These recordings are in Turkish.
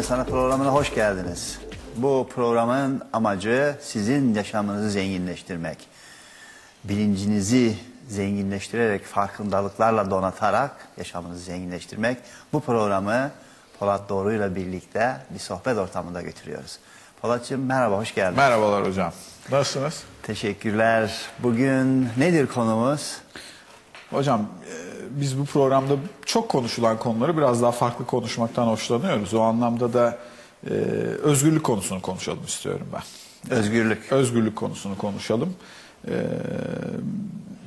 pazarlar efendim. İnsan İnsana programına hoş geldiniz. Bu programın amacı sizin yaşamınızı zenginleştirmek. Bilincinizi zenginleştirerek, farkındalıklarla donatarak yaşamınızı zenginleştirmek. Bu programı Polat Doğru ile birlikte bir sohbet ortamında götürüyoruz. Polatcığım merhaba, hoş geldin. Merhabalar hocam. Nasılsınız? Teşekkürler. Bugün nedir konumuz? Hocam e, biz bu programda çok konuşulan konuları biraz daha farklı konuşmaktan hoşlanıyoruz. O anlamda da e, özgürlük konusunu konuşalım istiyorum ben. Özgürlük. Özgürlük konusunu konuşalım. E,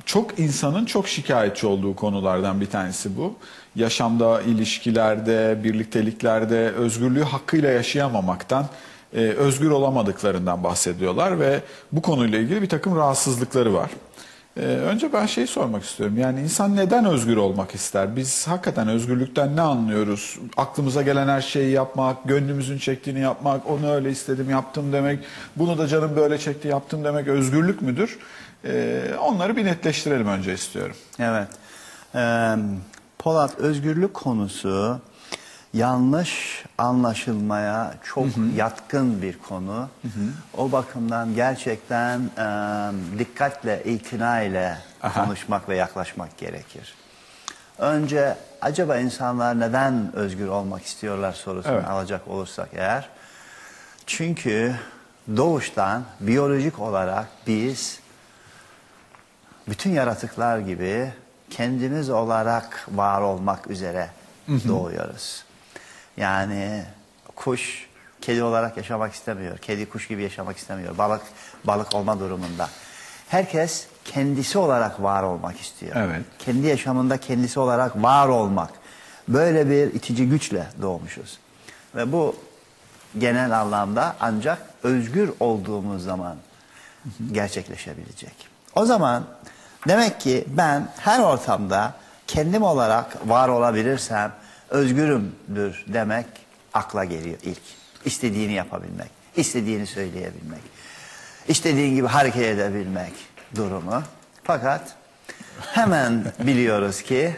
çok insanın çok şikayetçi olduğu konulardan bir tanesi bu. Yaşamda, ilişkilerde, birlikteliklerde özgürlüğü hakkıyla yaşayamamaktan, e, özgür olamadıklarından bahsediyorlar ve bu konuyla ilgili bir takım rahatsızlıkları var. Ee, önce ben şeyi sormak istiyorum. Yani insan neden özgür olmak ister? Biz hakikaten özgürlükten ne anlıyoruz? Aklımıza gelen her şeyi yapmak, gönlümüzün çektiğini yapmak, onu öyle istedim yaptım demek, bunu da canım böyle çekti yaptım demek özgürlük müdür? Ee, onları bir netleştirelim önce istiyorum. Evet. Ee, Polat özgürlük konusu yanlış anlaşılmaya çok yatkın bir konu. O bakımdan gerçekten e, dikkatle, itina ile Aha. konuşmak ve yaklaşmak gerekir. Önce acaba insanlar neden özgür olmak istiyorlar sorusunu Evet. alacak olursak eğer. Çünkü doğuştan biyolojik olarak biz bütün yaratıklar gibi kendimiz olarak var olmak üzere doğuyoruz. Yani kuş kedi olarak yaşamak istemiyor. Kedi kuş gibi yaşamak istemiyor. Balık balık olma durumunda. Herkes kendisi olarak var olmak istiyor. Evet. Kendi yaşamında kendisi olarak var olmak. Böyle bir itici güçle doğmuşuz. Ve bu genel anlamda ancak özgür olduğumuz zaman gerçekleşebilecek. O zaman demek ki ben her ortamda kendim olarak var olabilirsem özgürümdür demek akla geliyor ilk. İstediğini yapabilmek, istediğini söyleyebilmek, istediğin gibi hareket edebilmek durumu. Fakat hemen biliyoruz ki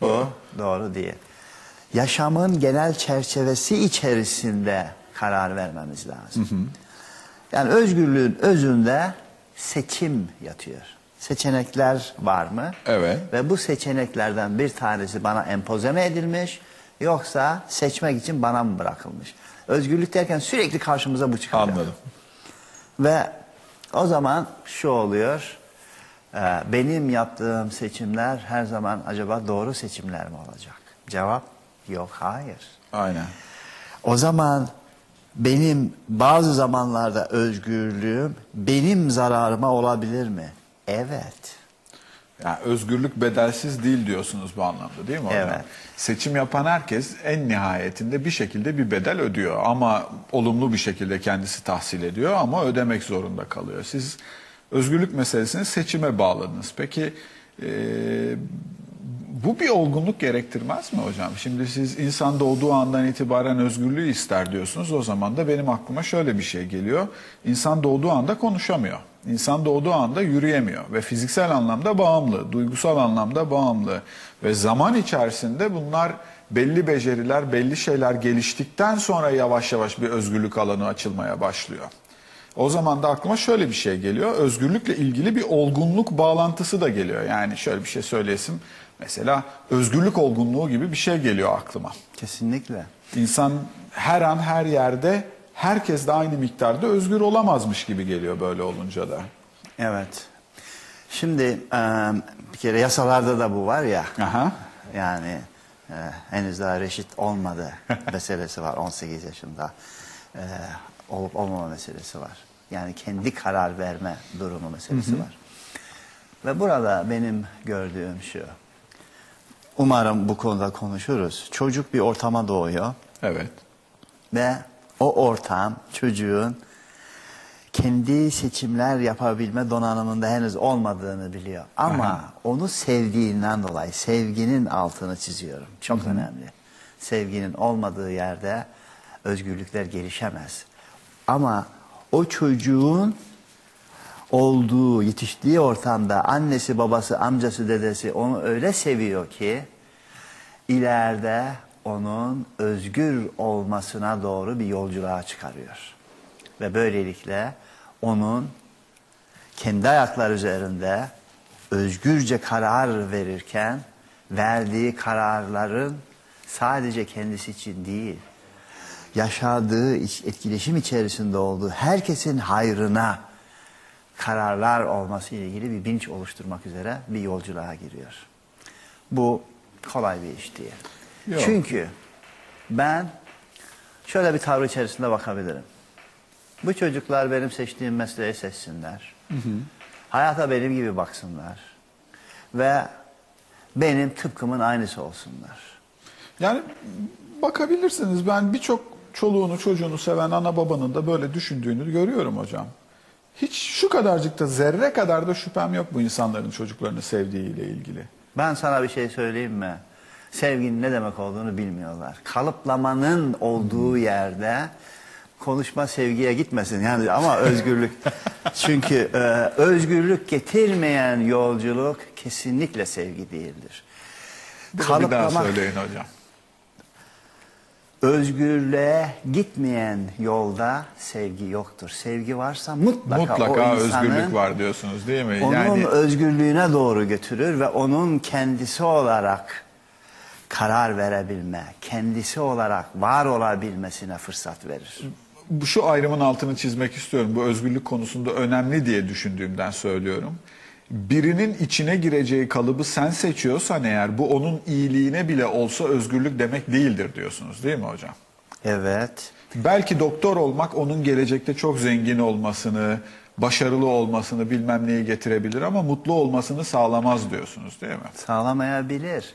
bu doğru değil. Yaşamın genel çerçevesi içerisinde karar vermemiz lazım. Yani özgürlüğün özünde seçim yatıyor. Seçenekler var mı? Evet. Ve bu seçeneklerden bir tanesi bana empoze mi edilmiş yoksa seçmek için bana mı bırakılmış? Özgürlük derken sürekli karşımıza bu çıkacak. Anladım. Ve o zaman şu oluyor. e, Benim yaptığım seçimler her zaman acaba doğru seçimler mi olacak? Cevap yok, hayır. Aynen. O zaman benim bazı zamanlarda özgürlüğüm benim zararıma olabilir mi? Evet. Yani özgürlük bedelsiz değil diyorsunuz bu anlamda değil mi hocam? Evet. Seçim yapan herkes en nihayetinde bir şekilde bir bedel ödüyor ama olumlu bir şekilde kendisi tahsil ediyor ama ödemek zorunda kalıyor. Siz özgürlük meselesini seçime bağladınız. Peki e, bu bir olgunluk gerektirmez mi hocam? Şimdi siz insan doğduğu andan itibaren özgürlüğü ister diyorsunuz. O zaman da benim aklıma şöyle bir şey geliyor. İnsan doğduğu anda konuşamıyor. İnsan doğduğu anda yürüyemiyor ve fiziksel anlamda bağımlı, duygusal anlamda bağımlı ve zaman içerisinde bunlar belli beceriler, belli şeyler geliştikten sonra yavaş yavaş bir özgürlük alanı açılmaya başlıyor. O zaman da aklıma şöyle bir şey geliyor. Özgürlükle ilgili bir olgunluk bağlantısı da geliyor. Yani şöyle bir şey söyleyesim. Mesela özgürlük olgunluğu gibi bir şey geliyor aklıma. Kesinlikle. İnsan her an her yerde herkes de aynı miktarda özgür olamazmış gibi geliyor böyle olunca da. Evet. Şimdi e, bir kere yasalarda da bu var ya. Aha. Yani e, henüz daha reşit olmadı meselesi var 18 yaşında. E, olup olmama meselesi var. Yani kendi karar verme durumu meselesi var. Ve burada benim gördüğüm şu. Umarım bu konuda konuşuruz. Çocuk bir ortama doğuyor Evet. ve o ortam çocuğun kendi seçimler yapabilme donanımında henüz olmadığını biliyor. Ama onu sevdiğinden dolayı sevginin altını çiziyorum. Çok önemli. Sevginin olmadığı yerde özgürlükler gelişemez. Ama o çocuğun olduğu, yetiştiği ortamda annesi, babası, amcası, dedesi onu öyle seviyor ki ileride onun özgür olmasına doğru bir yolculuğa çıkarıyor. Ve böylelikle onun kendi ayakları üzerinde özgürce karar verirken verdiği kararların sadece kendisi için değil, yaşadığı etkileşim içerisinde olduğu herkesin hayrına kararlar olması ile ilgili bir bilinç oluşturmak üzere bir yolculuğa giriyor. Bu kolay bir iş değil. Yok. Çünkü ben şöyle bir tavır içerisinde bakabilirim. Bu çocuklar benim seçtiğim mesleği seçsinler. Hayata benim gibi baksınlar. Ve benim tıpkımın aynısı olsunlar. Yani bakabilirsiniz ben birçok çoluğunu çocuğunu seven ana babanın da böyle düşündüğünü görüyorum hocam. Hiç şu kadarcık da zerre kadar da şüphem yok bu insanların çocuklarını sevdiğiyle ilgili. Ben sana bir şey söyleyeyim mi? Sevginin ne demek olduğunu bilmiyorlar. Kalıplamanın olduğu yerde konuşma sevgiye gitmesin yani ama özgürlük. Çünkü e, özgürlük getirmeyen yolculuk kesinlikle sevgi değildir. Bunu bir daha söyleyin hocam. özgürlüğe gitmeyen yolda sevgi yoktur. Sevgi varsa mutlaka, Mutlaka o insanın özgürlük var diyorsunuz değil mi? onun yani özgürlüğüne doğru götürür ve onun kendisi olarak karar verebilme, kendisi olarak var olabilmesine fırsat verir. bu- şu ayrımın altını çizmek istiyorum. Bu özgürlük konusunda önemli diye düşündüğümden söylüyorum. Birinin içine gireceği kalıbı sen seçiyorsan eğer bu onun iyiliğine bile olsa özgürlük demek değildir diyorsunuz değil mi hocam? Evet. Belki doktor olmak onun gelecekte çok zengin olmasını, başarılı olmasını bilmem neyi getirebilir ama mutlu olmasını sağlamaz diyorsunuz değil mi? Sağlamayabilir.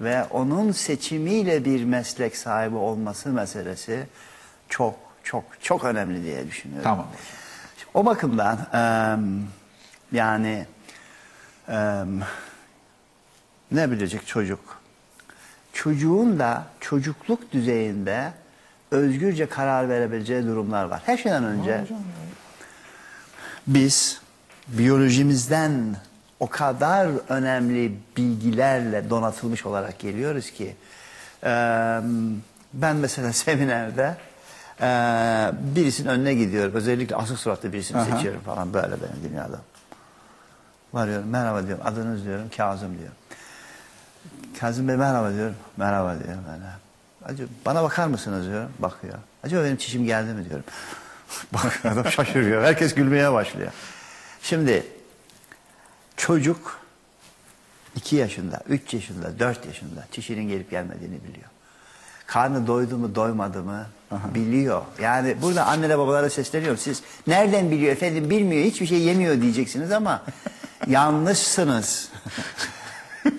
Ve onun seçimiyle bir meslek sahibi olması meselesi çok çok çok önemli diye düşünüyorum. Tamam. O bakımdan yani ne bilecek çocuk? Çocuğun da çocukluk düzeyinde özgürce karar verebileceği durumlar var. Her şeyden önce biz biyolojimizden o kadar önemli bilgilerle donatılmış olarak geliyoruz ki eee, ben mesela seminerde eee birisinin önüne gidiyorum. Özellikle asık suratlı birisini Aha. seçiyorum falan böyle benim dünyada. Varıyorum merhaba diyorum adınız diyorum Kazım diyor. Kazım Bey merhaba diyorum. Merhaba diyorum. Merhaba. Acaba bana bakar mısınız diyorum. Bakıyor. Acaba benim çişim geldi mi diyorum. Bak adam şaşırıyor. Herkes gülmeye başlıyor. Şimdi çocuk 2 yaşında, 3 yaşında, 4 yaşında çişinin gelip gelmediğini biliyor. Karnı doydu mu doymadı mı biliyor. Yani burada annele babalara sesleniyorum. Siz nereden biliyor efendim bilmiyor hiçbir şey yemiyor diyeceksiniz ama yanlışsınız.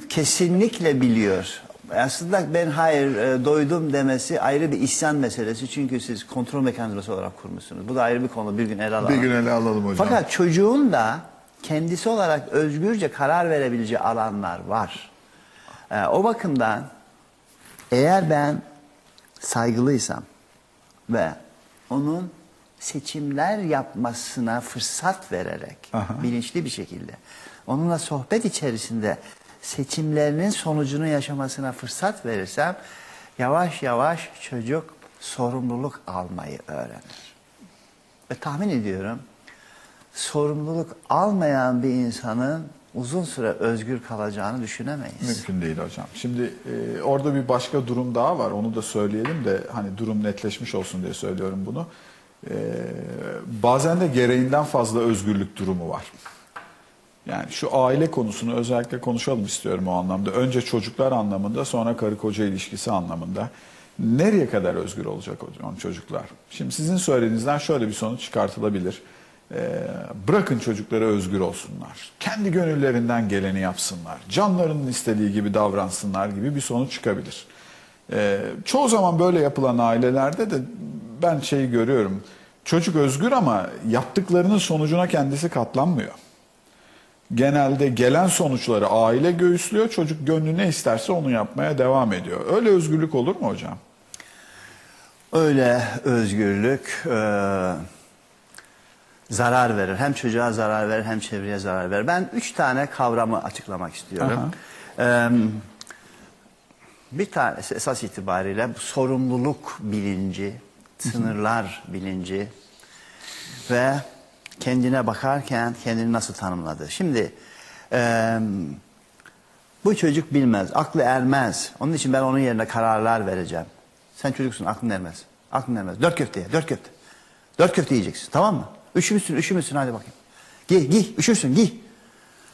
Kesinlikle biliyor. Aslında ben hayır e, doydum demesi ayrı bir isyan meselesi. Çünkü siz kontrol mekanizması olarak kurmuşsunuz. Bu da ayrı bir konu. Bir gün ele alalım. Bir gün ele alalım hocam. Fakat çocuğun da kendisi olarak özgürce karar verebileceği alanlar var. Ee, o bakımdan eğer ben saygılıysam ve onun seçimler yapmasına fırsat vererek Aha. bilinçli bir şekilde onunla sohbet içerisinde seçimlerinin sonucunu yaşamasına fırsat verirsem yavaş yavaş çocuk sorumluluk almayı öğrenir. Ve tahmin ediyorum sorumluluk almayan bir insanın uzun süre özgür kalacağını düşünemeyiz. Mümkün değil hocam. Şimdi e, orada bir başka durum daha var. Onu da söyleyelim de hani durum netleşmiş olsun diye söylüyorum bunu. E, bazen de gereğinden fazla özgürlük durumu var. Yani şu aile konusunu özellikle konuşalım istiyorum o anlamda. Önce çocuklar anlamında sonra karı koca ilişkisi anlamında. Nereye kadar özgür olacak hocam çocuklar? Şimdi sizin söylediğinizden şöyle bir sonuç çıkartılabilir. Ee, bırakın çocukları özgür olsunlar. Kendi gönüllerinden geleni yapsınlar. Canlarının istediği gibi davransınlar gibi bir sonuç çıkabilir. Ee, çoğu zaman böyle yapılan ailelerde de ben şeyi görüyorum. Çocuk özgür ama yaptıklarının sonucuna kendisi katlanmıyor genelde gelen sonuçları aile göğüslüyor. Çocuk gönlü ne isterse onu yapmaya devam ediyor. Öyle özgürlük olur mu hocam? Öyle özgürlük e, zarar verir. Hem çocuğa zarar verir hem çevreye zarar verir. Ben üç tane kavramı açıklamak istiyorum. E, Bir tanesi esas itibariyle sorumluluk bilinci, sınırlar bilinci ve kendine bakarken kendini nasıl tanımladı. Şimdi eee, bu çocuk bilmez, aklı ermez. Onun için ben onun yerine kararlar vereceğim. Sen çocuksun, aklın ermez. Aklın ermez. Dört köfte ye, dört köfte. Dört köfte yiyeceksin, tamam mı? Üşümüşsün, üşümüşsün hadi bakayım. Giy, giy, üşürsün, giy.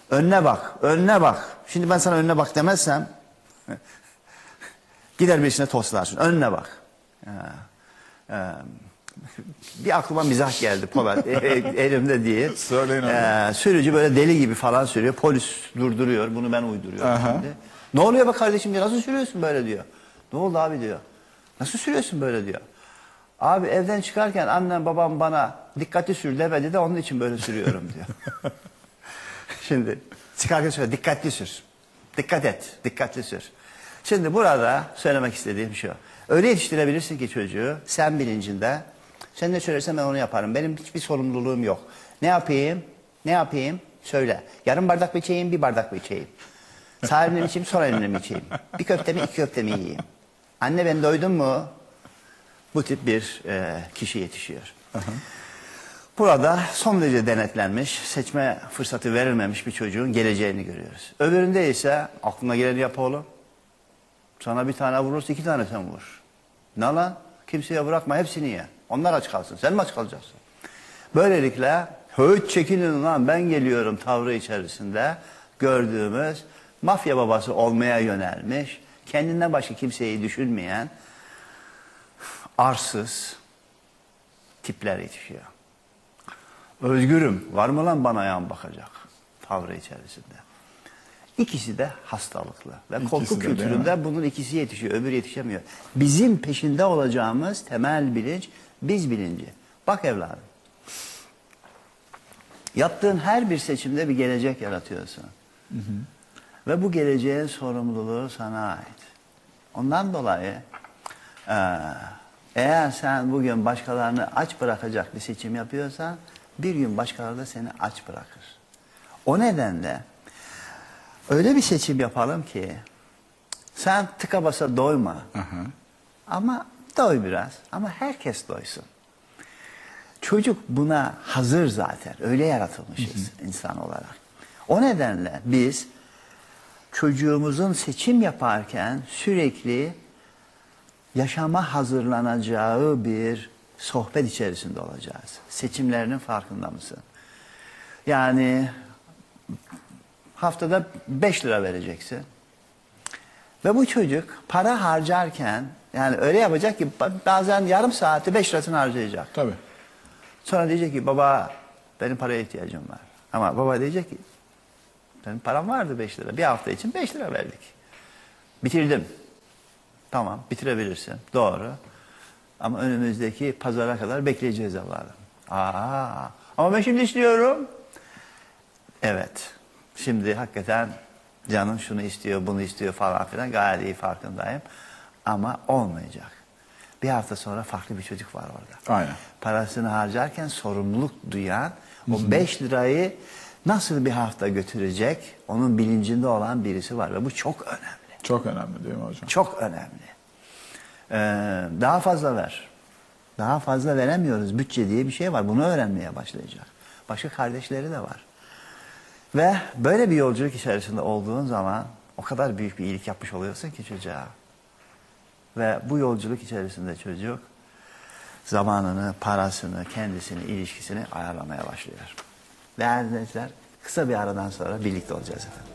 Önüne bak, önüne bak. Şimdi ben sana önüne bak demezsem... gider birisine toslarsın. Önüne bak. Ha, ha. bir aklıma mizah geldi Polat. e- e- elimde değil. Söyleyin. Ee, sürücü böyle deli gibi falan sürüyor. Polis durduruyor. Bunu ben uyduruyorum Aha. şimdi. Ne oluyor be kardeşim diyor. Nasıl sürüyorsun böyle diyor. Ne oldu abi diyor. Nasıl sürüyorsun böyle diyor. Abi evden çıkarken annem babam bana dikkatli sür demedi de onun için böyle sürüyorum diyor. Şimdi çıkarken söyle dikkatli sür. Dikkat et. Dikkatli sür. Şimdi burada söylemek istediğim şu. Öyle yetiştirebilirsin ki çocuğu sen bilincinde. Sen ne söylersen ben onu yaparım. Benim hiçbir sorumluluğum yok. Ne yapayım? Ne yapayım? Söyle. Yarım bardak mı içeyim, bir bardak mı içeyim? Sağ elimle mi içeyim, sol elimle mi içeyim? Bir köfte mi, iki köfte mi yiyeyim? Anne ben doydum mu? Bu tip bir e, kişi yetişiyor. Burada son derece denetlenmiş, seçme fırsatı verilmemiş bir çocuğun geleceğini görüyoruz. Öbüründe ise aklına geleni yap oğlum. Sana bir tane vurursa iki tane sen vur. Ne lan? Kimseye bırakma hepsini ye. Onlar aç kalsın. Sen mi aç kalacaksın? Böylelikle höt çekinin lan ben geliyorum tavrı içerisinde gördüğümüz mafya babası olmaya yönelmiş, kendinden başka kimseyi düşünmeyen arsız tipler yetişiyor. Özgürüm. Var mı lan bana yan bakacak? Tavrı içerisinde. İkisi de hastalıklı. Ve İkisi korku kültüründe bunun ikisi yetişiyor, öbürü yetişemiyor. Bizim peşinde olacağımız temel bilinç, biz bilinci. Bak evladım. Yaptığın her bir seçimde bir gelecek yaratıyorsun. Ve bu geleceğin sorumluluğu sana ait. Ondan dolayı eee, eğer sen bugün başkalarını aç bırakacak bir seçim yapıyorsan bir gün başkaları da seni aç bırakır. O nedenle öyle bir seçim yapalım ki sen tıka basa doyma. Aha. Ama doy biraz. Ama herkes doysun. Çocuk buna hazır zaten. Öyle yaratılmışız insan olarak. O nedenle biz çocuğumuzun seçim yaparken sürekli yaşama hazırlanacağı bir sohbet içerisinde olacağız. Seçimlerinin farkında mısın? Yani haftada 5 lira vereceksin. Ve bu çocuk para harcarken yani öyle yapacak ki bazen yarım saati 5 lirasını harcayacak. Tabii. Sonra diyecek ki baba benim paraya ihtiyacım var. Ama baba diyecek ki benim param vardı 5 lira. Bir hafta için 5 lira verdik. Bitirdim. Tamam bitirebilirsin. Doğru. Ama önümüzdeki pazara kadar bekleyeceğiz evladım. Aa, ama ben şimdi istiyorum. Evet. Şimdi hakikaten canım şunu istiyor, bunu istiyor falan filan gayet iyi farkındayım. Ama olmayacak. Bir hafta sonra farklı bir çocuk var orada. Aynen. Parasını harcarken sorumluluk duyan, o 5 lirayı nasıl bir hafta götürecek onun bilincinde olan birisi var. Ve bu çok önemli. Çok önemli değil mi hocam? Çok önemli. Ee, daha fazla ver. Daha fazla veremiyoruz. Bütçe diye bir şey var. Bunu öğrenmeye başlayacak. Başka kardeşleri de var. Ve böyle bir yolculuk içerisinde olduğun zaman o kadar büyük bir iyilik yapmış oluyorsun ki çocuğa. Ve bu yolculuk içerisinde çocuk zamanını, parasını, kendisini, ilişkisini ayarlamaya başlıyor. Değerli dinleyiciler, kısa bir aradan sonra birlikte olacağız efendim.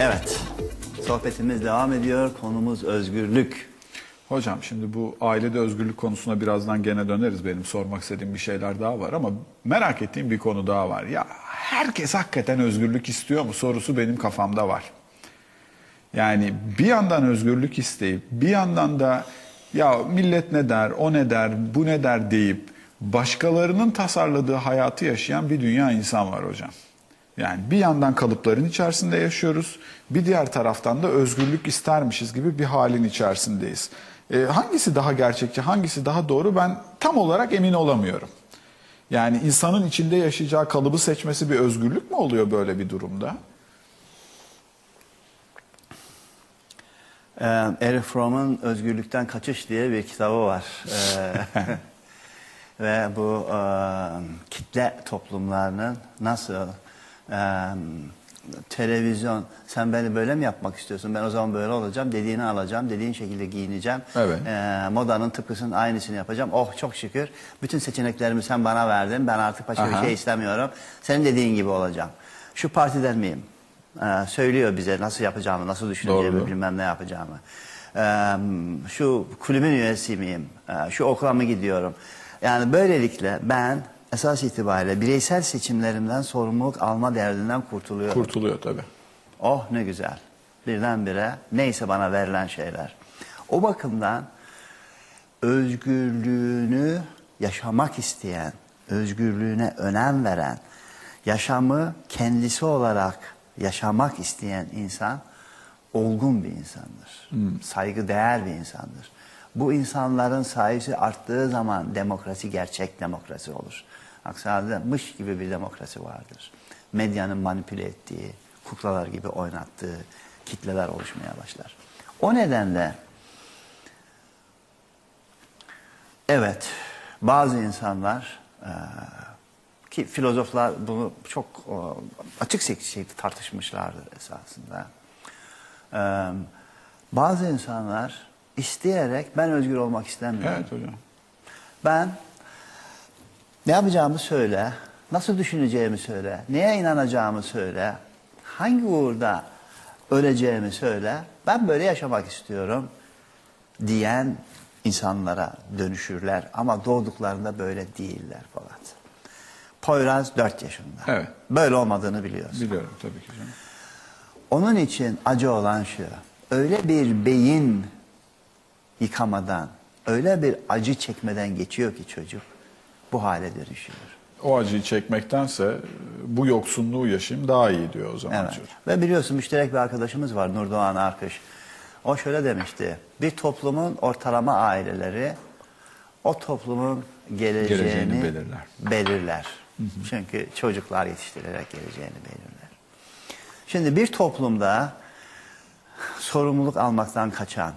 Evet, sohbetimiz devam ediyor. Konumuz özgürlük. Hocam şimdi bu ailede özgürlük konusuna birazdan gene döneriz. Benim sormak istediğim bir şeyler daha var ama merak ettiğim bir konu daha var. Ya herkes hakikaten özgürlük istiyor mu sorusu benim kafamda var. Yani bir yandan özgürlük isteyip bir yandan da ya millet ne der, o ne der, bu ne der deyip başkalarının tasarladığı hayatı yaşayan bir dünya insan var hocam. Yani bir yandan kalıpların içerisinde yaşıyoruz, bir diğer taraftan da özgürlük istermişiz gibi bir halin içerisindeyiz. E, hangisi daha gerçekçi, hangisi daha doğru ben tam olarak emin olamıyorum. Yani insanın içinde yaşayacağı kalıbı seçmesi bir özgürlük mü oluyor böyle bir durumda? Ee, Eric Fromm'un Özgürlükten Kaçış diye bir kitabı var. Ee, ve bu e, kitle toplumlarının nasıl e, televizyon sen beni böyle mi yapmak istiyorsun ben o zaman böyle olacağım dediğini alacağım dediğin şekilde giyineceğim. Evet. Ee, modanın tıpkısının aynısını yapacağım. Oh çok şükür. Bütün seçeneklerimi sen bana verdin. Ben artık başka Aha. bir şey istemiyorum. Senin dediğin gibi olacağım. Şu partiden miyim Ee, söylüyor bize nasıl yapacağımı nasıl düşüneceğimi Doğru. bilmem ne yapacağımı Ee, şu kulübün üyesi miyim Ee, şu okula mı gidiyorum yani böylelikle ben esas itibariyle bireysel seçimlerimden sorumluluk alma derdinden kurtuluyorum. Kurtuluyor tabii. Oh ne güzel. Birdenbire neyse bana verilen şeyler. O bakımdan özgürlüğünü yaşamak isteyen, özgürlüğüne önem veren, yaşamı kendisi olarak yaşamak isteyen insan olgun bir insandır. Saygıdeğer bir insandır. Bu insanların sayısı arttığı zaman demokrasi gerçek demokrasi olur. Aksi halde mış gibi bir demokrasi vardır. Medyanın manipüle ettiği, kuklalar gibi oynattığı kitleler oluşmaya başlar. O nedenle evet bazı insanlar eee, ki filozoflar bunu çok eee, açık şekilde tartışmışlardır esasında. Eee, bazı insanlar isteyerek ben özgür olmak istemiyorum. Evet hocam. Ben ne yapacağımı söyle, nasıl düşüneceğimi söyle, neye inanacağımı söyle, hangi uğurda öleceğimi söyle, ben böyle yaşamak istiyorum diyen insanlara dönüşürler. Ama doğduklarında böyle değiller Polat. Poyraz 4 yaşında. Evet. Böyle olmadığını biliyorsun. Biliyorum tabii ki hocam. Onun için acı olan şu. Öyle bir beyin yıkamadan, öyle bir acı çekmeden geçiyor ki çocuk bu hale dönüşüyor. O acıyı çekmektense bu yoksunluğu yaşayayım daha iyi diyor o zaman Evet. çocuk. Ve biliyorsun müşterek bir arkadaşımız var Nurdoğan Arkış. O şöyle demişti. Bir toplumun ortalama aileleri o toplumun geleceğini, Geleceğini belirler. belirler. Çünkü çocuklar yetiştirerek geleceğini belirler. Şimdi bir toplumda sorumluluk almaktan kaçan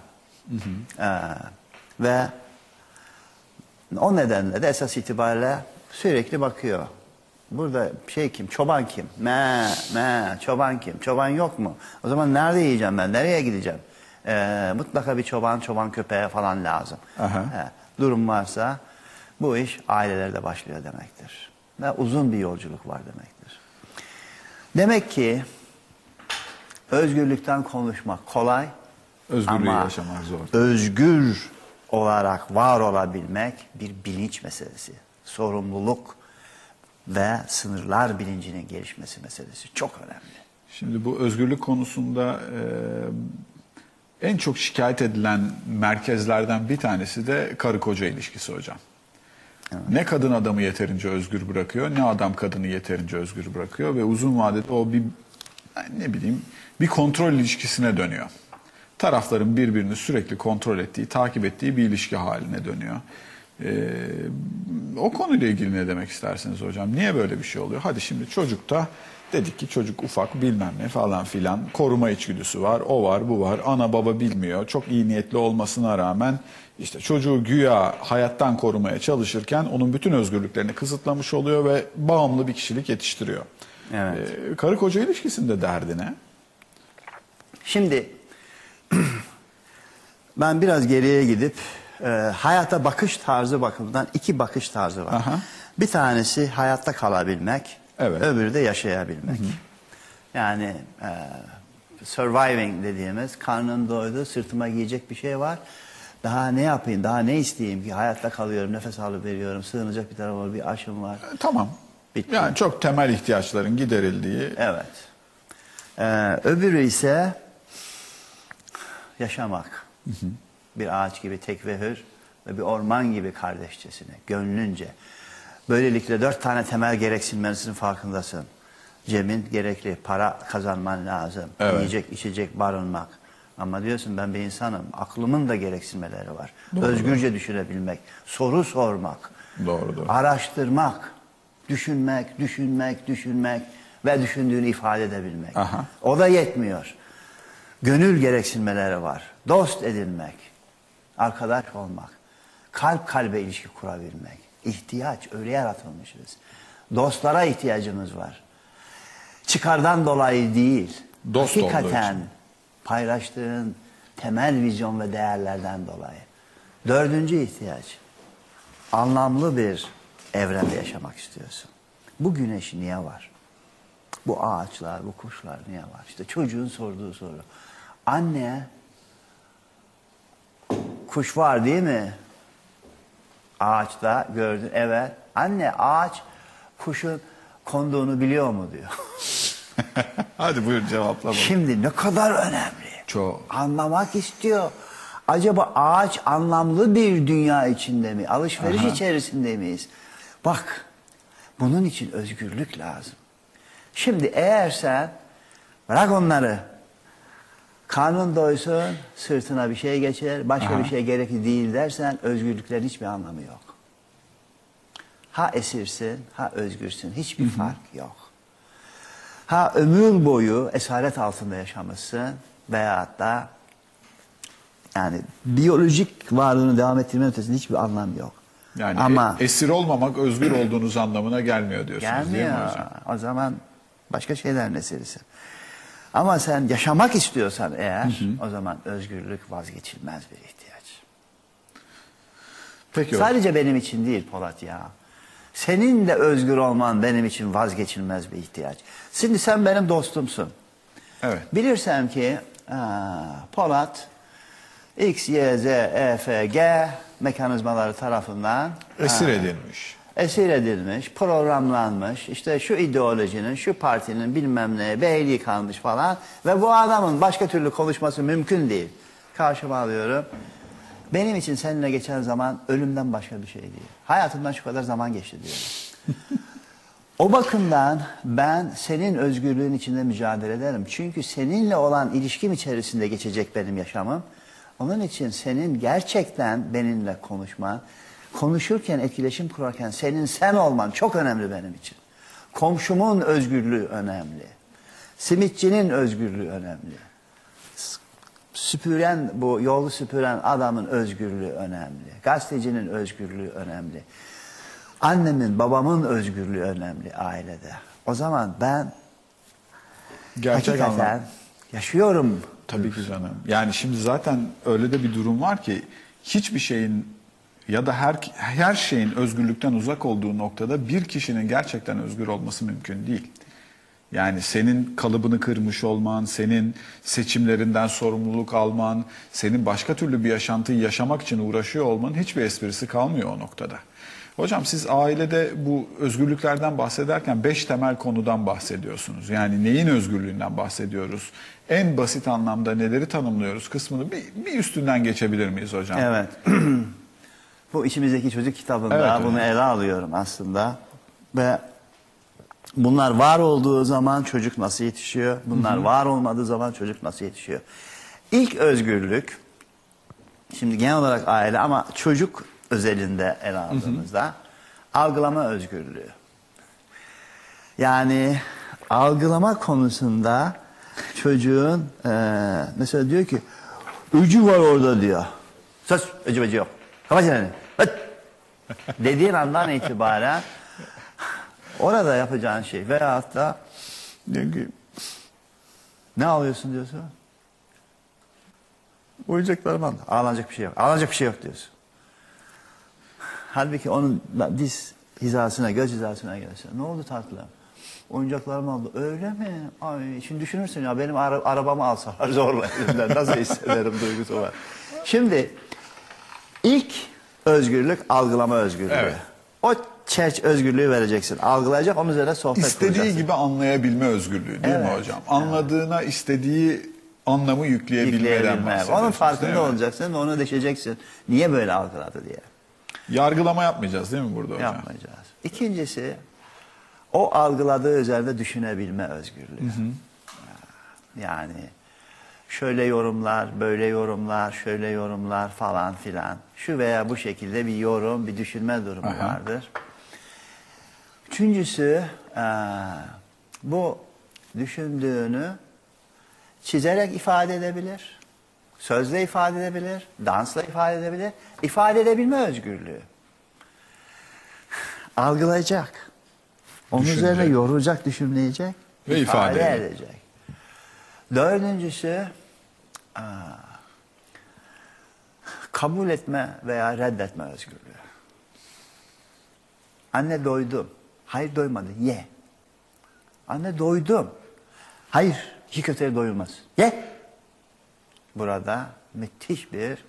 eee, ve o nedenle de esas itibariyle sürekli bakıyor. Burada şey kim? Çoban kim? Me, me, çoban kim? Çoban yok mu? O zaman nerede yiyeceğim ben? Nereye gideceğim? Ee, mutlaka bir çoban, çoban köpeğe falan lazım. Aha. He, durum varsa bu iş ailelerde başlıyor demektir. Ve uzun bir yolculuk var demektir. Demek ki özgürlükten konuşmak kolay Özgürlüğü ama yaşamak zor. özgür olarak var olabilmek bir bilinç meselesi. Sorumluluk ve sınırlar bilincinin gelişmesi meselesi çok önemli. Şimdi bu özgürlük konusunda e, en çok şikayet edilen merkezlerden bir tanesi de karı koca ilişkisi hocam. Ne kadın adamı yeterince özgür bırakıyor, ne adam kadını yeterince özgür bırakıyor ve uzun vadede o bir ne bileyim bir kontrol ilişkisine dönüyor. Tarafların birbirini sürekli kontrol ettiği, takip ettiği bir ilişki haline dönüyor. Ee, o konuyla ilgili ne demek istersiniz hocam? Niye böyle bir şey oluyor? Hadi şimdi çocukta dedik ki çocuk ufak bilmem ne falan filan koruma içgüdüsü var, o var, bu var. Ana baba bilmiyor. Çok iyi niyetli olmasına rağmen işte çocuğu güya hayattan korumaya çalışırken onun bütün özgürlüklerini kısıtlamış oluyor ve bağımlı bir kişilik yetiştiriyor. Evet. Ee, karı koca ilişkisinde derdi ne? Şimdi ben biraz geriye gidip e, hayata bakış tarzı bakımından iki bakış tarzı var. Aha. Bir tanesi hayatta kalabilmek, Evet. öbürü de yaşayabilmek. Yani e, surviving dediğimiz karnın doydu, sırtıma giyecek bir şey var. Daha ne yapayım, daha ne isteyeyim ki hayatta kalıyorum, nefes alıp veriyorum, sığınacak bir tarafım var, bir aşım var. E, Tamam. Bitti. Yani çok temel ihtiyaçların giderildiği Evet. Ee, öbürü ise yaşamak. Bir ağaç gibi tek ve hür ve bir orman gibi kardeşçesine, gönlünce. Böylelikle dört tane temel gereksinmesinin farkındasın. Cebin gerekli, para kazanman lazım. Evet. Yiyecek, içecek, barınmak. Ama diyorsun ben bir insanım. Aklımın da gereksinmeleri var. Özgürce düşünebilmek, soru sormak, Doğru, doğru. araştırmak, düşünmek, düşünmek, düşünmek ve düşündüğünü ifade edebilmek. Aha. O da yetmiyor. Gönül gereksinmeleri var. Dost edinmek, arkadaş olmak, kalp kalbe ilişki kurabilmek. İhtiyaç, öyle yaratılmışız. Dostlara ihtiyacımız var. Çıkardan dolayı değil. Dost hakikaten paylaştığın temel vizyon ve değerlerden dolayı. Dördüncü ihtiyaç. Anlamlı bir evrende yaşamak istiyorsun. Bu güneş niye var? Bu ağaçlar, bu kuşlar niye var? İşte çocuğun sorduğu soru. Anne, kuş var değil mi? Ağaçta gördün. Evet. Anne ağaç kuşun konduğunu biliyor mu diyor. Hadi buyur cevapla. Şimdi ne kadar önemli. Çok. Anlamak istiyor. Acaba ağaç anlamlı bir dünya içinde mi? Alışveriş Aha. içerisinde miyiz? Bak, bunun için özgürlük lazım. Şimdi eğer sen bırak onları, karnın doysun, sırtına bir şey geçer, başka Aha. bir şey gerekli değil dersen özgürlüklerin hiçbir anlamı yok. Ha esirsin, ha özgürsün. Hiçbir fark yok. Ha ömür boyu esaret altında yaşamışsın veyahut da yani biyolojik varlığını devam ettirmenin ötesinde hiçbir anlam yok. Yani Ama e- esir olmamak özgür olduğunuz anlamına gelmiyor diyorsunuz değil mi gelmiyor. hocam? O zaman başka şeyler meselesi. Ama sen yaşamak istiyorsan eğer o zaman özgürlük vazgeçilmez bir ihtiyaç. Peki. Sadece benim için değil Polat ya. Senin de özgür olman benim için vazgeçilmez bir ihtiyaç. Şimdi sen benim dostumsun. Evet. Bilirsem ki aa, Polat X, Y, Z, E, F, G mekanizmaları tarafından Esir aa, edilmiş. Esir edilmiş, programlanmış, işte şu ideolojinin, şu partinin bilmem neye beyliği kalmış falan ve bu adamın başka türlü konuşması mümkün değil. Karşıma alıyorum. Benim için seninle geçen zaman ölümden başka bir şey değil. Hayatımdan şu kadar zaman geçti diyorum. O bakımdan ben senin özgürlüğün içinde mücadele ederim. Çünkü seninle olan ilişkim içerisinde geçecek benim yaşamım. Onun için senin gerçekten benimle konuşman, konuşurken, etkileşim kurarken senin sen olman çok önemli benim için. Komşumun özgürlüğü önemli. Simitçinin özgürlüğü önemli. Süpüren, bu yolu süpüren adamın özgürlüğü önemli. Gazetecinin özgürlüğü önemli. Annemin, babamın özgürlüğü önemli ailede. O zaman ben Gerçek hakikaten anlam. yaşıyorum. Tabii ki canım. Yani şimdi zaten öyle de bir durum var ki hiçbir şeyin ya da her her şeyin özgürlükten uzak olduğu noktada bir kişinin gerçekten özgür olması mümkün değil. Yani senin kalıbını kırmış olman, senin seçimlerinden sorumluluk alman, senin başka türlü bir yaşantıyı yaşamak için uğraşıyor olmanın hiçbir esprisi kalmıyor o noktada. Hocam siz ailede bu özgürlüklerden bahsederken beş temel konudan bahsediyorsunuz. Yani neyin özgürlüğünden bahsediyoruz? En basit anlamda neleri tanımlıyoruz kısmını bir, bir üstünden geçebilir miyiz hocam? Evet. Bu içimizdeki çocuk kitabında Evet, evet. bunu ele alıyorum aslında. Ve bunlar var olduğu zaman çocuk nasıl yetişiyor? Bunlar var olmadığı zaman çocuk nasıl yetişiyor? İlk özgürlük, şimdi genel olarak aile ama çocuk özelinde ele aldığımızda algılama özgürlüğü. Yani algılama konusunda çocuğun eee, mesela diyor ki ucu var orada diyor. Sus ucu ucu yok. Kapat çeneni. Dediğin andan itibaren orada yapacağın şey veyahut da ne alıyorsun diyorsun. Oyuncaklarımı aldım. Ağlanacak bir şey yok. Ağlanacak bir şey yok diyorsun. Halbuki onun diz hizasına, göz hizasına gelirse. Ne oldu tatlım? Oyuncaklarımı aldı. Öyle mi? Ay, şimdi düşünürsün ya benim ara- arabamı alsalar zorla. Nasıl hissederim duygusu var. Şimdi ilk özgürlük algılama özgürlüğü. Evet. O çerç özgürlüğü vereceksin. Algılayacak onun üzerine sohbet İstediği kuracaksın. gibi anlayabilme özgürlüğü değil mi Evet. hocam? Anladığına istediği anlamı yükleyebilmeden Yükleyebilme. bahsediyorsunuz. Onun farkında mi? olacaksın ve onu deşeceksin. Niye böyle algıladı diye. Yargılama yapmayacağız değil mi burada hocam? Yapmayacağız. İkincisi o algıladığı üzerinde düşünebilme özgürlüğü. Yani şöyle yorumlar, böyle yorumlar, şöyle yorumlar falan filan. Şu veya bu şekilde bir yorum, bir düşünme durumu Aha. vardır. Üçüncüsü bu düşündüğünü çizerek ifade edebilir, sözle ifade edebilir, dansla ifade edebilir, ifade edebilme özgürlüğü. Algılayacak. Onun Düşünecek. üzerine yorulacak, düşünleyecek Ve ifade edecek. edecek. Dördüncüsü kabul etme veya reddetme özgürlüğü. Anne doydum. Hayır doymadın. Ye. Anne doydum. Hayır. iki köfteye doyulmaz. Ye. Burada müthiş bir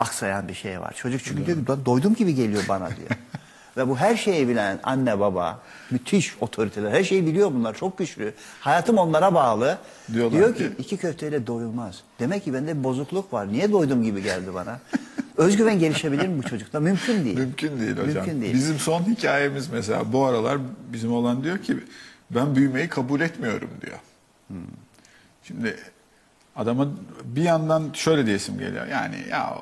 aksayan bir şey var. Çocuk çünkü diyor ki "Ben doydum gibi geliyor bana diyor. Ve bu her şeyi bilen anne baba, müthiş otoriteler, her şeyi biliyor bunlar, çok güçlü. Hayatım onlara bağlı. Diyorlar diyor ki- ki iki köfteyle doyulmaz. Demek ki bende bozukluk var. Niye doydum gibi geldi bana. Özgüven gelişebilir mi bu çocukta? Mümkün değil. Mümkün değil hocam. Mümkün değil. Bizim son hikayemiz mesela bu aralar bizim olan diyor ki ben büyümeyi kabul etmiyorum diyor. Hmm. Şimdi adama bir yandan şöyle diyesim geliyor. Yani ya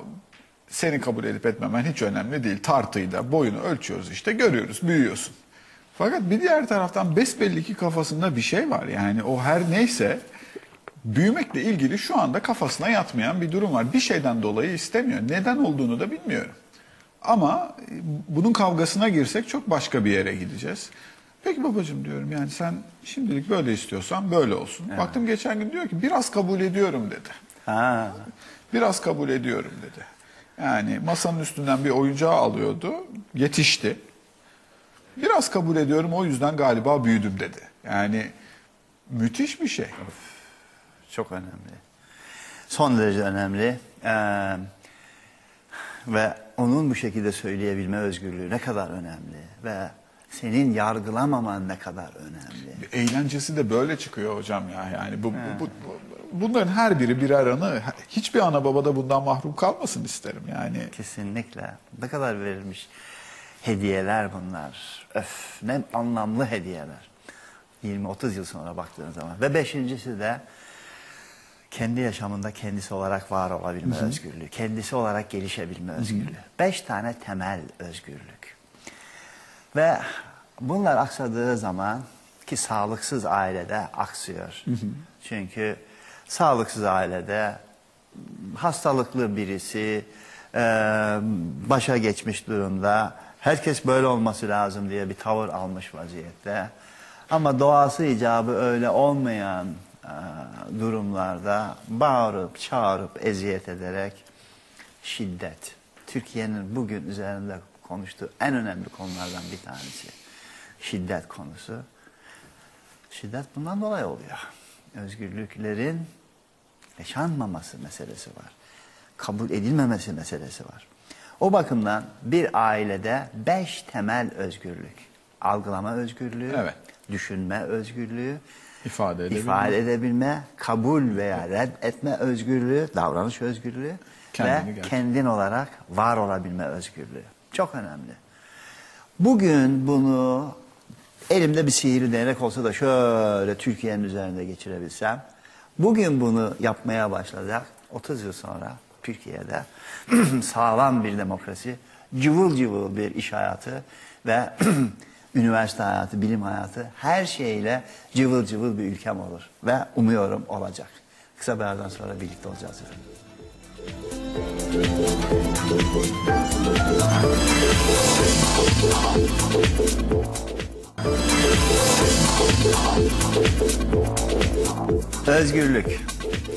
seni kabul edip etmemen hiç önemli değil. Tartıyla boyunu ölçüyoruz işte görüyoruz büyüyorsun. Fakat bir diğer taraftan besbelli ki kafasında bir şey var. Yani o her neyse büyümekle ilgili şu anda kafasına yatmayan bir durum var. Bir şeyden dolayı istemiyor. Neden olduğunu da bilmiyorum. Ama bunun kavgasına girsek çok başka bir yere gideceğiz. Peki babacığım diyorum yani sen şimdilik böyle istiyorsan böyle olsun. Baktım geçen gün diyor ki biraz kabul ediyorum dedi. Ha. Biraz kabul ediyorum dedi. Yani masanın üstünden bir oyuncağı alıyordu. Yetişti. Biraz kabul ediyorum o yüzden galiba büyüdüm dedi. Yani müthiş bir şey. Çok önemli. Son derece önemli. Ee, ve onun bu şekilde söyleyebilme özgürlüğü ne kadar önemli. Ve senin yargılamaman ne kadar önemli. Eğlencesi de böyle çıkıyor hocam ya. Yani bu, bu, bu- bunların her biri birer anı. Hiçbir ana baba da bundan mahrum kalmasın isterim yani. Kesinlikle. Ne kadar verilmiş hediyeler bunlar. Öf ne anlamlı hediyeler. 20-30 yıl sonra baktığın zaman. Ve beşincisi de kendi yaşamında kendisi olarak var olabilme özgürlüğü. Kendisi olarak gelişebilme özgürlüğü. Beş tane temel özgürlük. Ve bunlar aksadığı zaman ki sağlıksız ailede aksıyor. Çünkü sağlıksız ailede hastalıklı birisi e, başa geçmiş durumda. Herkes böyle olması lazım diye bir tavır almış vaziyette. Ama doğası icabı öyle olmayan e, durumlarda bağırıp çağırıp eziyet ederek şiddet. Türkiye'nin bugün üzerinde konuştuğu en önemli konulardan bir tanesi. Şiddet konusu. Şiddet bundan dolayı oluyor. Özgürlüklerin yaşanmaması meselesi var. Kabul edilmemesi meselesi var. O bakımdan bir ailede beş temel özgürlük. Algılama özgürlüğü, Evet. düşünme özgürlüğü, İfade edebilme. ifade edebilme, kabul veya reddetme özgürlüğü, davranış özgürlüğü Kendini ve gerçek- kendin olarak var olabilme özgürlüğü. Çok önemli. Bugün bunu elimde bir sihirli değnek olsa da şöyle Türkiye'nin üzerinde geçirebilsem, bugün bunu yapmaya başlasak 30 yıl sonra Türkiye'de sağlam bir demokrasi, cıvıl cıvıl bir iş hayatı ve üniversite hayatı, bilim hayatı her şeyle cıvıl cıvıl bir ülkem olur. Ve umuyorum olacak. Kısa bir aradan sonra birlikte olacağız efendim. Özgürlük.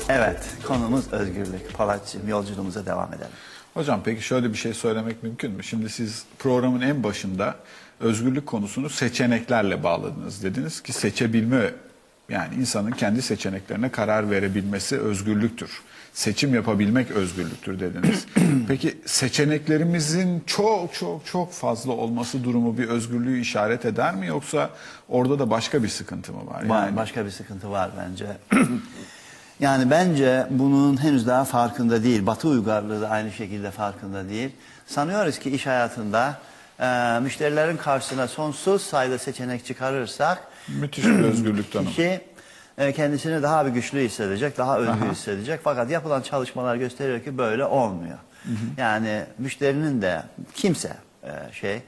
Evet, konumuz özgürlük. Palatçığım yolculuğumuza devam edelim. Hocam peki şöyle bir şey söylemek mümkün mü? Şimdi siz programın en başında özgürlük konusunu seçeneklerle bağladınız. Dediniz ki seçebilme yani insanın kendi seçeneklerine karar verebilmesi özgürlüktür. Seçim yapabilmek özgürlüktür dediniz. peki seçeneklerimizin çok çok çok fazla olması durumu bir özgürlüğü işaret eder mi yoksa orada da başka bir sıkıntı mı var? Var, Yani başka bir sıkıntı var bence. yani bence bunun henüz daha farkında değil. Batı uygarlığı da aynı şekilde farkında değil. Sanıyoruz ki iş hayatında e, müşterilerin karşısına sonsuz sayıda seçenek çıkarırsak müthiş bir özgürlük tanımı. kişi e, kendisini daha bir güçlü hissedecek, daha özgür hissedecek. Fakat yapılan çalışmalar gösteriyor ki böyle olmuyor. Yani müşterinin de kimse e, şey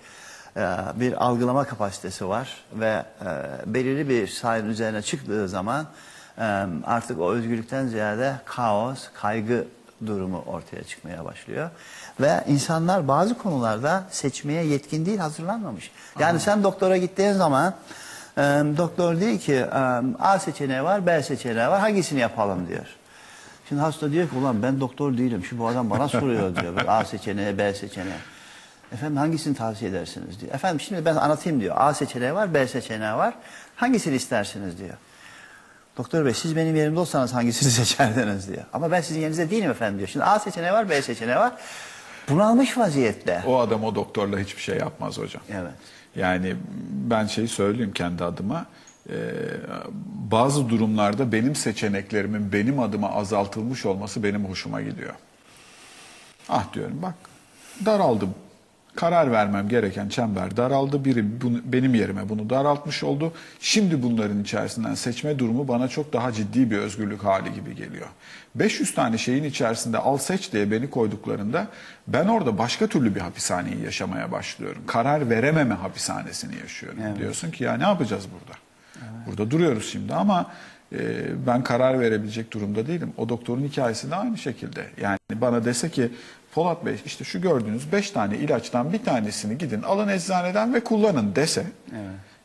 e, bir algılama kapasitesi var ve e, belirli bir sayının üzerine çıktığı zaman e, artık o özgürlükten ziyade kaos, kaygı durumu ortaya çıkmaya başlıyor. Ve insanlar bazı konularda seçmeye yetkin değil, hazırlanmamış. Yani sen doktora gittiğin zaman e, doktor diyor ki e, A seçeneği var, B seçeneği var, hangisini yapalım diyor. Şimdi hasta diyor ki ulan ben doktor değilim, şu bu adam bana soruyor diyor. Böyle A seçeneği, B seçeneği. Efendim hangisini tavsiye edersiniz diyor. Efendim şimdi ben anlatayım diyor. A seçeneği var, B seçeneği var. Hangisini istersiniz diyor. Doktor bey siz benim yerimde olsanız hangisini seçerdiniz diyor. Ama ben sizin yerinizde değilim efendim diyor. Şimdi A seçeneği var, B seçeneği var. Bunalmış vaziyette. O adam o doktorla hiçbir şey yapmaz hocam. Evet. Yani ben şeyi söyleyeyim kendi adıma. Ee, bazı durumlarda benim seçeneklerimin benim adıma azaltılmış olması benim hoşuma gidiyor. Ah diyorum bak daraldım. Karar vermem gereken çember daraldı. Biri bunu, benim yerime bunu daraltmış oldu. Şimdi bunların içerisinden seçme durumu bana çok daha ciddi bir özgürlük hali gibi geliyor. 500 tane şeyin içerisinde al seç diye beni koyduklarında ben orada başka türlü bir hapishaneyi yaşamaya başlıyorum. Karar verememe hapishanesini yaşıyorum. Diyorsun ki ya ne yapacağız burada? Burada duruyoruz şimdi ama e, ben karar verebilecek durumda değilim. O doktorun hikayesi de aynı şekilde. Yani bana dese ki Polat Bey işte şu gördüğünüz 5 tane ilaçtan bir tanesini gidin alın eczaneden ve kullanın dese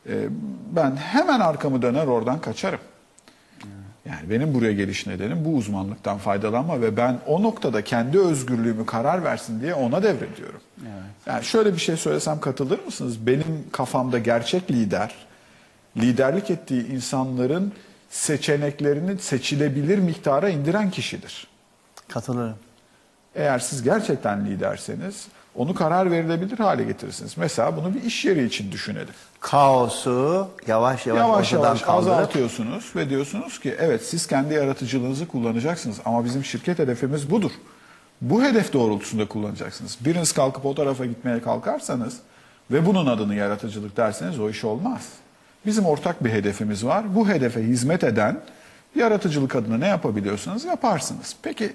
e, ben hemen arkamı döner oradan kaçarım. Yani benim buraya geliş nedenim bu uzmanlıktan faydalanma ve ben o noktada kendi özgürlüğümü karar versin diye ona devrediyorum. Yani şöyle bir şey söylesem katılır mısınız? Benim kafamda gerçek lider, liderlik ettiği insanların seçeneklerini seçilebilir miktara indiren kişidir. Katılırım. Eğer siz gerçekten liderseniz onu karar verilebilir hale getirirsiniz. Mesela bunu bir iş yeri için düşünelim. Kaosu yavaş yavaş, Yavaş yavaş kaldırıp azaltıyorsunuz ve diyorsunuz ki evet siz kendi yaratıcılığınızı kullanacaksınız ama bizim şirket hedefimiz budur. Bu hedef doğrultusunda kullanacaksınız. Biriniz kalkıp o tarafa gitmeye kalkarsanız ve bunun adını yaratıcılık derseniz o iş olmaz. Bizim ortak bir hedefimiz var. Bu hedefe hizmet eden yaratıcılık adına ne yapabiliyorsanız yaparsınız. Peki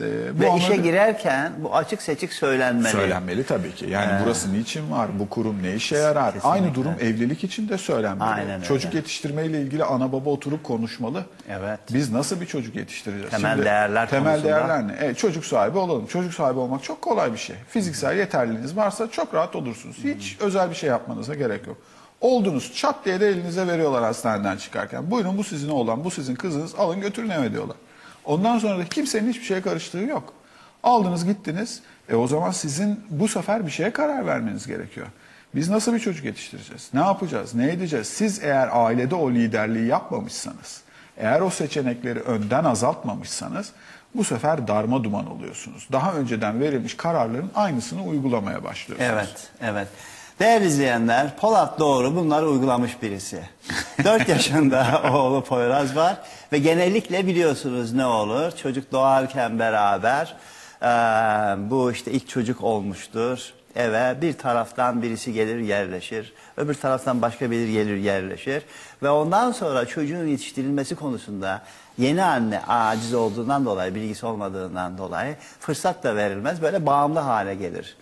e, bu ve işe anladı- girerken bu açık seçik söylenmeli. Söylenmeli tabii ki. Yani burası niçin var? Bu kurum ne işe yarar? Kesinlikle. Aynı durum evlilik için de söylenmeli. Aynen öyle. Çocuk yetiştirmeyle ilgili ana baba oturup konuşmalı. Evet. Biz nasıl bir çocuk yetiştireceğiz? Temel değerler Temel konusunda. değerler ne? Evet, çocuk sahibi olalım. Çocuk sahibi olmak çok kolay bir şey. Fiziksel yeterliliğiniz varsa çok rahat olursunuz. Hiç özel bir şey yapmanıza gerek yok. Oldunuz çat diye de elinize veriyorlar hastaneden çıkarken. Buyurun bu sizin oğlan, bu sizin kızınız alın götürün eve diyorlar. Ondan sonra da kimsenin hiçbir şeye karıştığı yok. Aldınız gittiniz. E o zaman sizin bu sefer bir şeye karar vermeniz gerekiyor. Biz nasıl bir çocuk yetiştireceğiz? Ne yapacağız? Ne edeceğiz? Siz eğer ailede o liderliği yapmamışsanız, eğer o seçenekleri önden azaltmamışsanız bu sefer darma duman oluyorsunuz. Daha önceden verilmiş kararların aynısını uygulamaya başlıyorsunuz. Evet, evet. Değerli izleyenler, Polat Doğru bunları uygulamış birisi. 4 yaşında oğlu Poyraz var ve genellikle biliyorsunuz ne olur? Çocuk doğarken beraber eee, bu işte ilk çocuk olmuştur. Eve bir taraftan birisi gelir yerleşir, öbür taraftan başka biri gelir yerleşir ve ondan sonra çocuğun yetiştirilmesi konusunda yeni anne aciz olduğundan dolayı, bilgisi olmadığından dolayı fırsat da verilmez, böyle bağımlı hale gelir.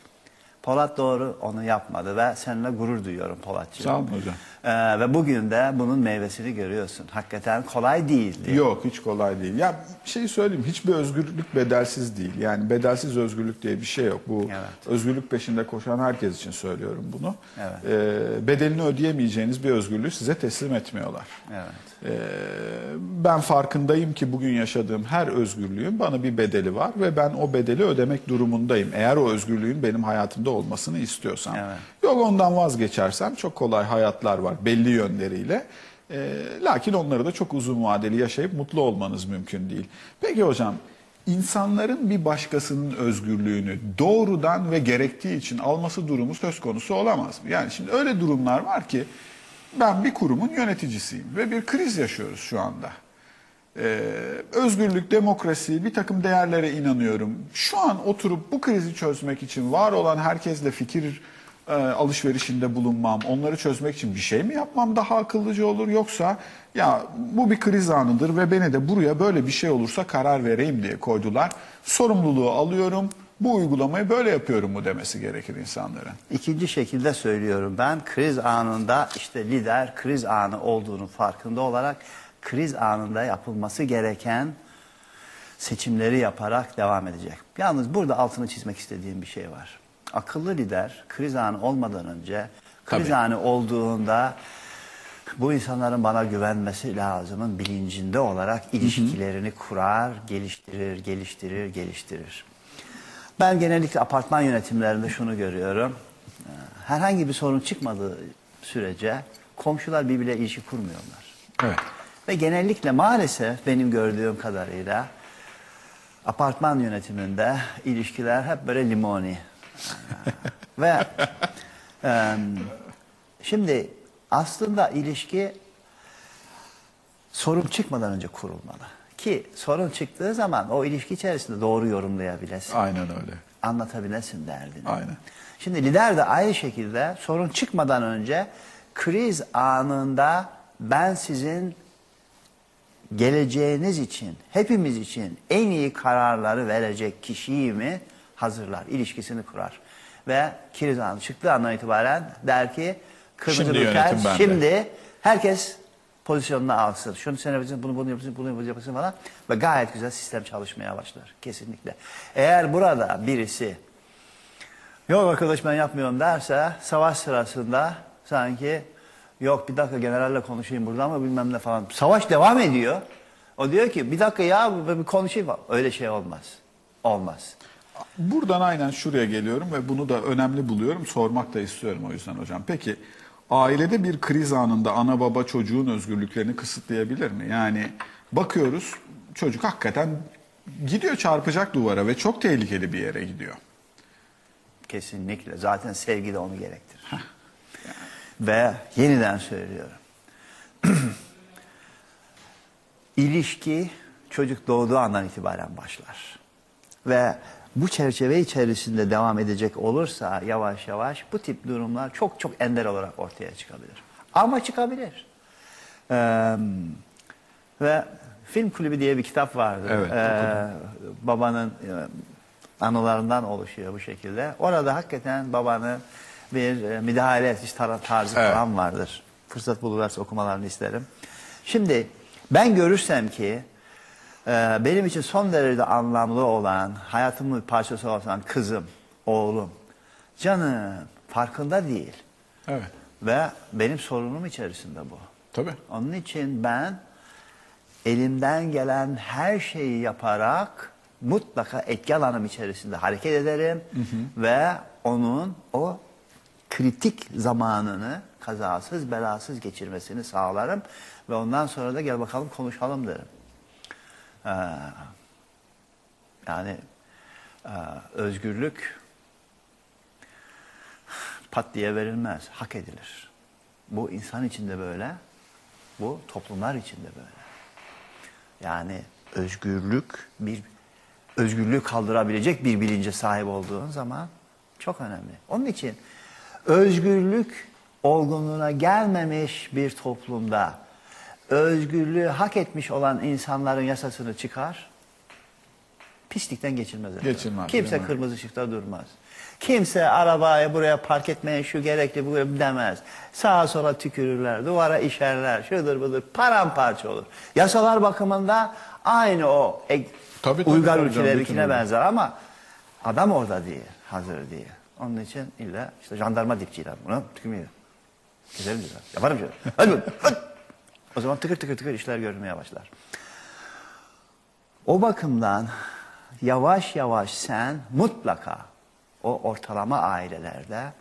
Polat doğru onu yapmadı ve seninle gurur duyuyorum Polatcığım. Sağ olun hocam. Ee, ve bugün de bunun meyvesini görüyorsun. Hakikaten kolay değildi. Yok hiç kolay değil. Ya bir şey söyleyeyim hiçbir özgürlük bedelsiz değil. Yani bedelsiz özgürlük diye bir şey yok. Bu Evet. özgürlük peşinde koşan herkes için söylüyorum bunu. Evet. Ee, bedelini ödeyemeyeceğiniz bir özgürlüğü size teslim etmiyorlar. Evet. Ee, ben farkındayım ki bugün yaşadığım her özgürlüğün bana bir bedeli var ve ben o bedeli ödemek durumundayım. Eğer o özgürlüğün benim hayatımda olmasını istiyorsam. Evet. Yok ondan vazgeçersem çok kolay hayatlar var belli yönleriyle. Ee, lakin onları da çok uzun vadeli yaşayıp mutlu olmanız mümkün değil. Peki hocam insanların bir başkasının özgürlüğünü doğrudan ve gerektiği için alması durumu söz konusu olamaz mı? Yani şimdi öyle durumlar var ki ben bir kurumun yöneticisiyim ve bir kriz yaşıyoruz şu anda. Ee, özgürlük, demokrasi, bir takım değerlere inanıyorum. Şu an oturup bu krizi çözmek için var olan herkesle fikir e, alışverişinde bulunmam, onları çözmek için bir şey mi yapmam daha akıllıca olur yoksa ya bu bir kriz anıdır ve beni de buraya böyle bir şey olursa karar vereyim diye koydular. Sorumluluğu alıyorum, bu uygulamayı böyle yapıyorum mu demesi gerekir insanların. İkinci şekilde söylüyorum ben kriz anında işte lider kriz anı olduğunu farkında olarak kriz anında yapılması gereken seçimleri yaparak devam edecek. Yalnız burada altını çizmek istediğim bir şey var. Akıllı lider kriz anı olmadan önce kriz Tabii. anı olduğunda bu insanların bana güvenmesi lazımın bilincinde olarak ilişkilerini kurar, geliştirir, geliştirir, geliştirir. Ben genellikle apartman yönetimlerinde şunu görüyorum. Ee, Herhangi bir sorun çıkmadığı sürece komşular birbirle ilişki kurmuyorlar. Evet. Ve genellikle maalesef benim gördüğüm kadarıyla apartman yönetiminde ilişkiler hep böyle limoni. Ve e, şimdi aslında ilişki sorun çıkmadan önce kurulmalı. Ki sorun çıktığı zaman o ilişki içerisinde doğru yorumlayabilesin Aynen öyle. anlatabilesin derdini. Aynen. Şimdi lider de aynı şekilde sorun çıkmadan önce kriz anında ben sizin geleceğiniz için, hepimiz için en iyi kararları verecek kişiyi mi hazırlar, ilişkisini kurar. Ve kriz anı çıktığı andan itibaren der ki kırmızı Şimdi bende." şimdi herkes pozisyonuna alsın. Şunu sen yapacaksın, bunu bunu yapacaksın, bunu yapacaksın falan. Ve gayet güzel sistem çalışmaya başlar. Kesinlikle. Eğer burada birisi yok arkadaş ben yapmıyorum derse savaş sırasında sanki yok bir dakika generalle konuşayım burada ama bilmem ne falan. Savaş devam ediyor. O diyor ki bir dakika ya bir konuşayım. Öyle şey olmaz. Olmaz. Buradan aynen şuraya geliyorum ve bunu da önemli buluyorum. Sormak da istiyorum o yüzden hocam. Peki ailede bir kriz anında ana baba çocuğun özgürlüklerini kısıtlayabilir mi? Yani bakıyoruz çocuk hakikaten gidiyor çarpacak duvara ve çok tehlikeli bir yere gidiyor. Kesinlikle. Zaten sevgi de onu gerektirir. Ve yeniden söylüyorum. İlişki çocuk doğduğu andan itibaren başlar. Ve bu çerçeve içerisinde devam edecek olursa yavaş yavaş bu tip durumlar çok çok ender olarak ortaya çıkabilir. Ama çıkabilir. Ee, ve Film Kulübü diye bir kitap vardı. Evet, Ee, babanın e, anılarından oluşuyor bu şekilde. Orada hakikaten babanın bir e, müdahale ediş tar- tarzı Evet. falan vardır. Fırsat bulurlarsa okumalarını isterim. Şimdi ben görürsem ki e, benim için son derece anlamlı olan, hayatımın bir parçası olan kızım, oğlum, canım farkında değil. Evet. Ve benim sorunum içerisinde bu. Tabii. Onun için ben elimden gelen her şeyi yaparak mutlaka etki alanım içerisinde hareket ederim ve onun o kritik zamanını kazasız belasız geçirmesini sağlarım ve ondan sonra da gel bakalım konuşalım derim. Yani özgürlük pat diye verilmez, hak edilir. Bu insan içinde böyle, bu toplumlar içinde böyle. Yani özgürlük bir özgürlüğü kaldırabilecek bir bilince sahip olduğun zaman çok önemli. Onun için özgürlük olgunluğuna gelmemiş bir toplumda özgürlüğü hak etmiş olan insanların yasasını çıkar, pislikten geçilmez. Geçilmez, Kimse kırmızı ışıkta durmaz. Kimse arabayı buraya park etmeye şu gerekli bu demez. Sağa sola tükürürler, duvara işerler, şudur budur, paramparça olur. Yasalar bakımında aynı o e, Tabii, tabii, uygar ülkelerinkine benzer ama adam orada değil, hazır değil. Onun için illa işte jandarma dipçiyle bunu tükürmeyelim. Güzel güzel. Yaparım şöyle. Hadi. O zaman tıkır tıkır tıkır işler görmeye başlar. O bakımdan yavaş yavaş sen mutlaka o ortalama ailelerde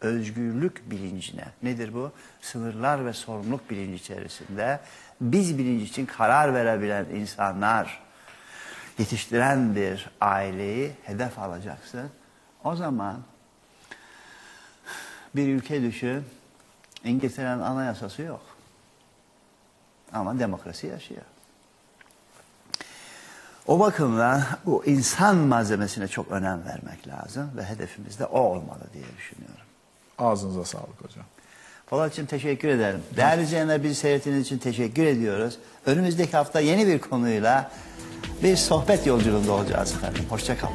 özgürlük bilincine nedir bu? Sınırlar ve sorumluluk bilinci içerisinde biz bilinci için karar verebilen insanlar yetiştiren bir aileyi hedef alacaksın. O zaman bir ülke düşün İngiltere'nin anayasası yok. Ama demokrasi yaşıyor. O bakımdan bu insan malzemesine çok önem vermek lazım ve hedefimiz de o olmalı diye düşünüyorum. Ağzınıza sağlık hocam. Polat'cığım teşekkür ederim. Değerli izleyenler bizi seyrettiğiniz için teşekkür ediyoruz. Önümüzdeki hafta yeni bir konuyla bir sohbet yolculuğunda olacağız efendim. Hoşçakalın.